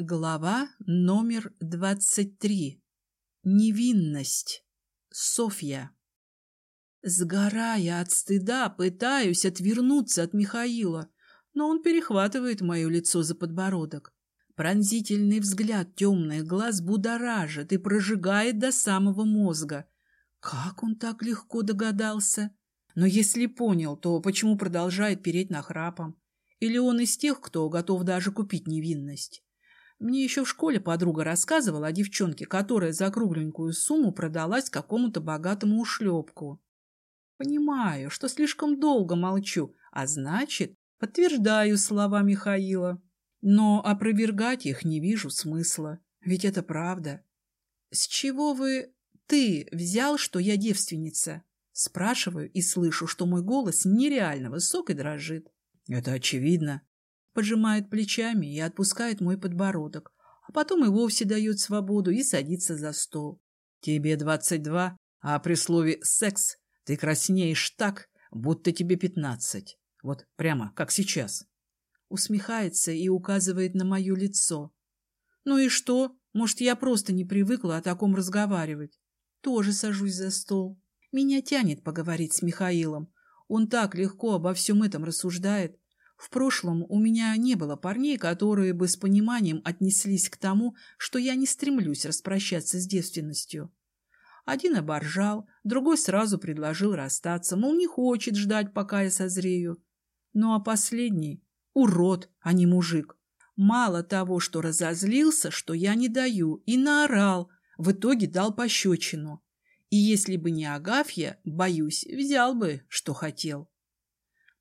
Глава номер двадцать три. Невинность. Софья. Сгорая от стыда, пытаюсь отвернуться от Михаила, но он перехватывает мое лицо за подбородок. Пронзительный взгляд темных глаз будоражит и прожигает до самого мозга. Как он так легко догадался? Но если понял, то почему продолжает переть нахрапом? Или он из тех, кто готов даже купить невинность? Мне еще в школе подруга рассказывала о девчонке, которая за кругленькую сумму продалась какому-то богатому ушлепку. Понимаю, что слишком долго молчу, а значит, подтверждаю слова Михаила. Но опровергать их не вижу смысла, ведь это правда. С чего вы... ты взял, что я девственница? Спрашиваю и слышу, что мой голос нереально высок и дрожит. Это очевидно. Поджимает плечами и отпускает мой подбородок, а потом и вовсе дает свободу и садится за стол. Тебе двадцать два, а при слове «секс» ты краснеешь так, будто тебе пятнадцать. Вот прямо, как сейчас. Усмехается и указывает на мое лицо. Ну и что? Может, я просто не привыкла о таком разговаривать. Тоже сажусь за стол. Меня тянет поговорить с Михаилом. Он так легко обо всем этом рассуждает. В прошлом у меня не было парней, которые бы с пониманием отнеслись к тому, что я не стремлюсь распрощаться с девственностью. Один оборжал, другой сразу предложил расстаться, мол, не хочет ждать, пока я созрею. Ну а последний — урод, а не мужик. Мало того, что разозлился, что я не даю, и наорал, в итоге дал пощечину. И если бы не Агафья, боюсь, взял бы, что хотел.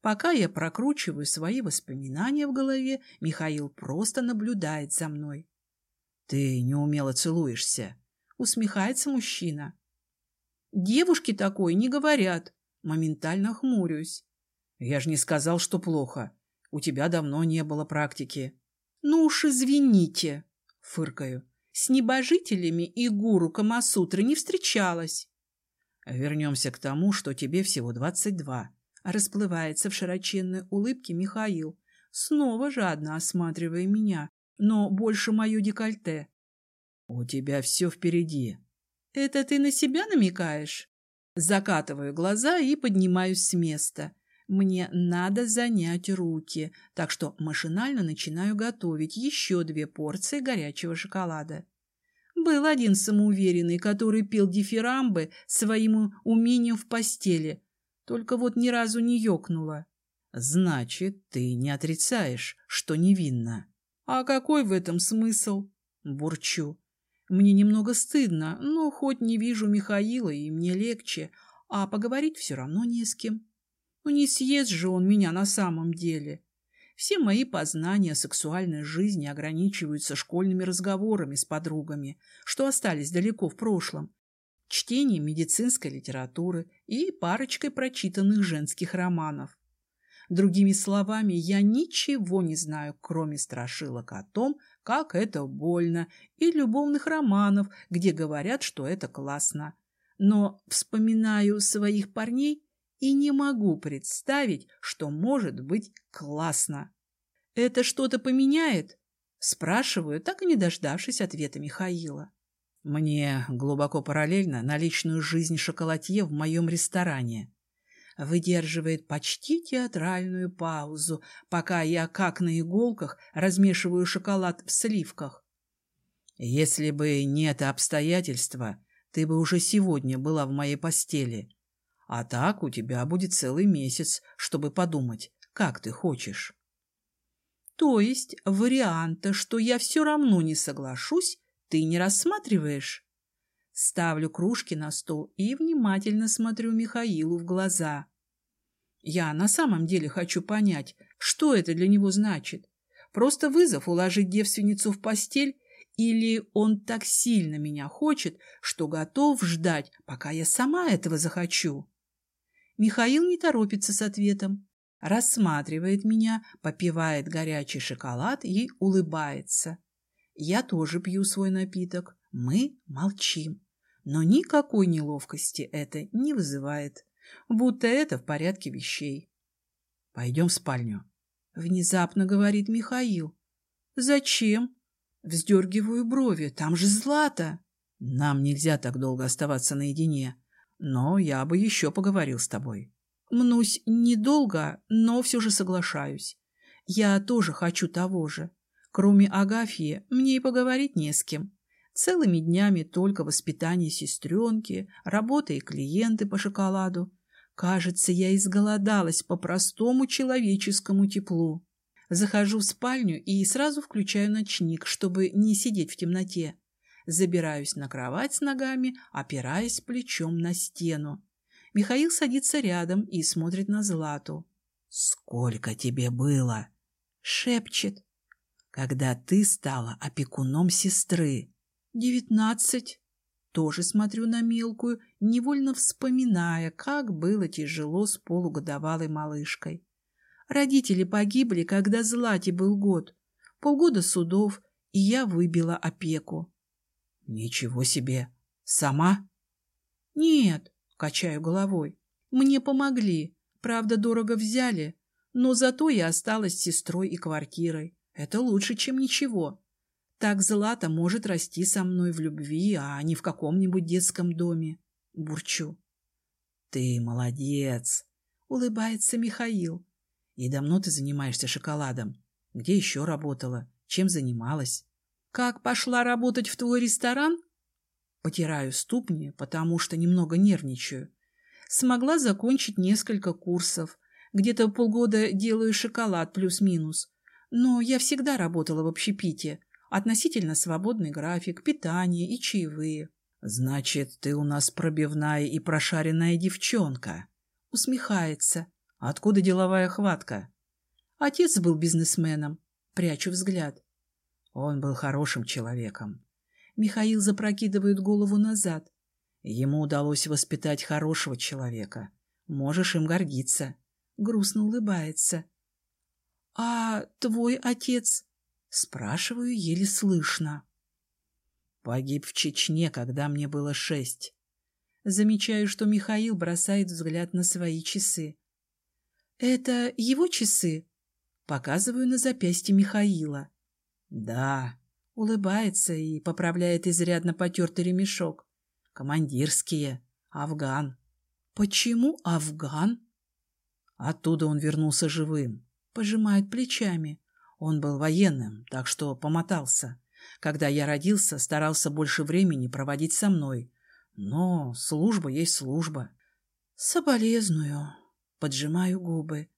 Пока я прокручиваю свои воспоминания в голове, Михаил просто наблюдает за мной. — Ты неумело целуешься, — усмехается мужчина. — Девушки такой не говорят. Моментально хмурюсь. — Я же не сказал, что плохо. У тебя давно не было практики. — Ну уж извините, — фыркаю. С небожителями и гуру Камасутры не встречалась. Вернемся к тому, что тебе всего двадцать два. Расплывается в широченной улыбке Михаил, снова жадно осматривая меня, но больше мое декольте. У тебя все впереди. Это ты на себя намекаешь? Закатываю глаза и поднимаюсь с места. Мне надо занять руки, так что машинально начинаю готовить еще две порции горячего шоколада. Был один самоуверенный, который пел дифирамбы своим умением в постели, только вот ни разу не ёкнуло. Значит, ты не отрицаешь, что невинна. А какой в этом смысл? Бурчу. Мне немного стыдно, но хоть не вижу Михаила, и мне легче, а поговорить все равно не с кем. Ну не съест же он меня на самом деле. Все мои познания сексуальной жизни ограничиваются школьными разговорами с подругами, что остались далеко в прошлом, чтением медицинской литературы и парочкой прочитанных женских романов. Другими словами, я ничего не знаю, кроме страшилок о том, как это больно, и любовных романов, где говорят, что это классно. Но вспоминаю своих парней и не могу представить, что может быть классно. «Это что-то поменяет?» Спрашиваю, так и не дождавшись ответа Михаила. Мне глубоко параллельно на личную жизнь шоколадье в моем ресторане. Выдерживает почти театральную паузу, пока я, как на иголках, размешиваю шоколад в сливках. Если бы не это обстоятельство, ты бы уже сегодня была в моей постели. А так у тебя будет целый месяц, чтобы подумать, как ты хочешь. То есть варианта, что я все равно не соглашусь, ты не рассматриваешь? Ставлю кружки на стол и внимательно смотрю Михаилу в глаза. Я на самом деле хочу понять, что это для него значит. Просто вызов уложить девственницу в постель или он так сильно меня хочет, что готов ждать, пока я сама этого захочу? Михаил не торопится с ответом, рассматривает меня, попивает горячий шоколад и улыбается. Я тоже пью свой напиток. Мы молчим. Но никакой неловкости это не вызывает. Будто это в порядке вещей. Пойдем в спальню. Внезапно говорит Михаил. Зачем? Вздергиваю брови. Там же Злата. Нам нельзя так долго оставаться наедине. Но я бы еще поговорил с тобой. Мнусь недолго, но все же соглашаюсь. Я тоже хочу того же. Кроме Агафьи, мне и поговорить не с кем. Целыми днями только воспитание сестренки, работа и клиенты по шоколаду. Кажется, я изголодалась по простому человеческому теплу. Захожу в спальню и сразу включаю ночник, чтобы не сидеть в темноте. Забираюсь на кровать с ногами, опираясь плечом на стену. Михаил садится рядом и смотрит на Злату. «Сколько тебе было?» — шепчет когда ты стала опекуном сестры. Девятнадцать. Тоже смотрю на мелкую, невольно вспоминая, как было тяжело с полугодовалой малышкой. Родители погибли, когда Злате был год. Полгода судов, и я выбила опеку. Ничего себе! Сама? Нет, качаю головой. Мне помогли. Правда, дорого взяли, но зато я осталась с сестрой и квартирой. Это лучше, чем ничего. Так Злата может расти со мной в любви, а не в каком-нибудь детском доме. Бурчу. Ты молодец, улыбается Михаил. И давно ты занимаешься шоколадом? Где еще работала? Чем занималась? Как пошла работать в твой ресторан? Потираю ступни, потому что немного нервничаю. Смогла закончить несколько курсов. Где-то полгода делаю шоколад плюс-минус. Но я всегда работала в общепите. Относительно свободный график, питание и чаевые. Значит, ты у нас пробивная и прошаренная девчонка. Усмехается. Откуда деловая хватка? Отец был бизнесменом. Прячу взгляд. Он был хорошим человеком. Михаил запрокидывает голову назад. Ему удалось воспитать хорошего человека. Можешь им гордиться. Грустно улыбается. «А твой отец?» Спрашиваю еле слышно. Погиб в Чечне, когда мне было шесть. Замечаю, что Михаил бросает взгляд на свои часы. «Это его часы?» Показываю на запястье Михаила. «Да», — улыбается и поправляет изрядно потертый ремешок. «Командирские. Афган». «Почему Афган?» Оттуда он вернулся живым пожимает плечами. Он был военным, так что помотался. Когда я родился, старался больше времени проводить со мной. Но служба есть служба. Соболезную. Поджимаю губы.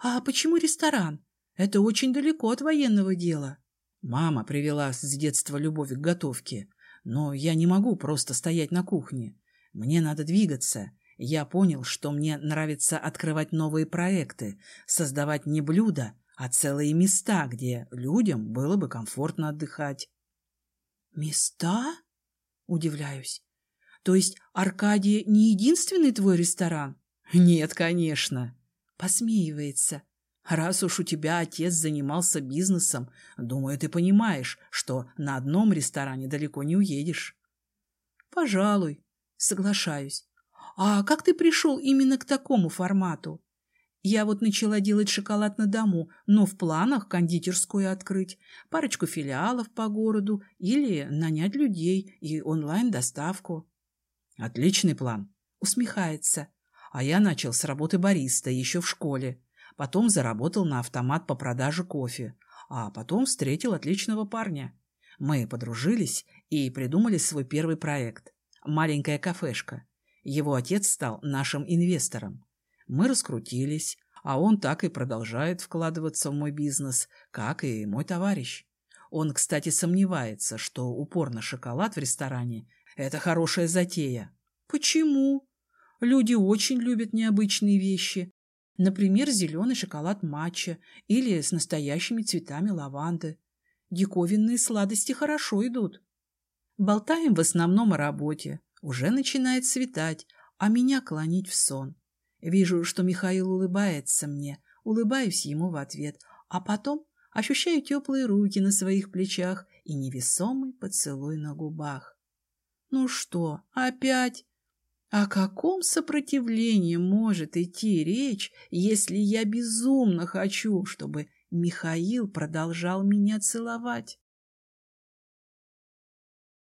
А почему ресторан? Это очень далеко от военного дела. Мама привела с детства любовь к готовке. Но я не могу просто стоять на кухне. Мне надо двигаться. Я понял, что мне нравится открывать новые проекты, создавать не блюда, а целые места, где людям было бы комфортно отдыхать. «Места?» — удивляюсь. «То есть Аркадия не единственный твой ресторан?» «Нет, конечно», — посмеивается. «Раз уж у тебя отец занимался бизнесом, думаю, ты понимаешь, что на одном ресторане далеко не уедешь». «Пожалуй», — соглашаюсь. «А как ты пришел именно к такому формату?» Я вот начала делать шоколад на дому, но в планах кондитерскую открыть, парочку филиалов по городу или нанять людей и онлайн-доставку. Отличный план, усмехается. А я начал с работы бариста еще в школе. Потом заработал на автомат по продаже кофе. А потом встретил отличного парня. Мы подружились и придумали свой первый проект. Маленькая кафешка. Его отец стал нашим инвестором. Мы раскрутились, а он так и продолжает вкладываться в мой бизнес, как и мой товарищ. Он, кстати, сомневается, что упор на шоколад в ресторане – это хорошая затея. Почему? Люди очень любят необычные вещи. Например, зеленый шоколад матча или с настоящими цветами лаванды. Диковинные сладости хорошо идут. Болтаем в основном о работе, уже начинает светать, а меня клонить в сон. Вижу, что Михаил улыбается мне, улыбаюсь ему в ответ, а потом ощущаю теплые руки на своих плечах и невесомый поцелуй на губах. Ну что, опять? О каком сопротивлении может идти речь, если я безумно хочу, чтобы Михаил продолжал меня целовать?